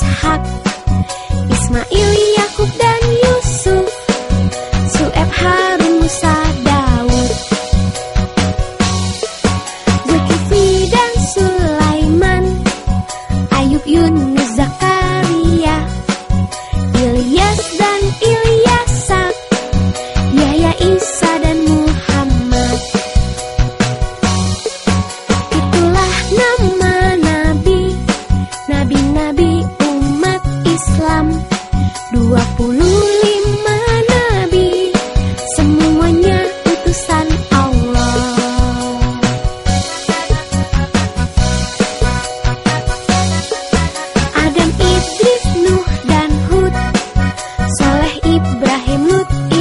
Ishak Ismail, Yakub dan Yusuf Su'eb, Harun, Musa, Daud Zulkifli dan Sulaiman Ayub, Yunus, Zakaria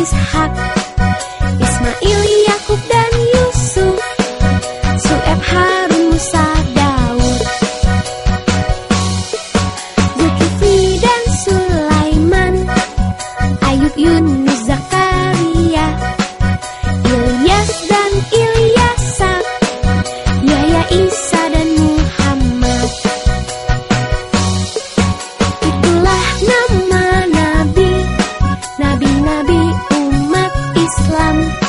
Ishak Ismail, Yakub, dan Yusuf Su'eb, Harun, Musa, Daud Zulkifli dan Sulaiman Ayub, Yunus, Zakaria Ilyas dan Ilyasa Yahya, Isa Islam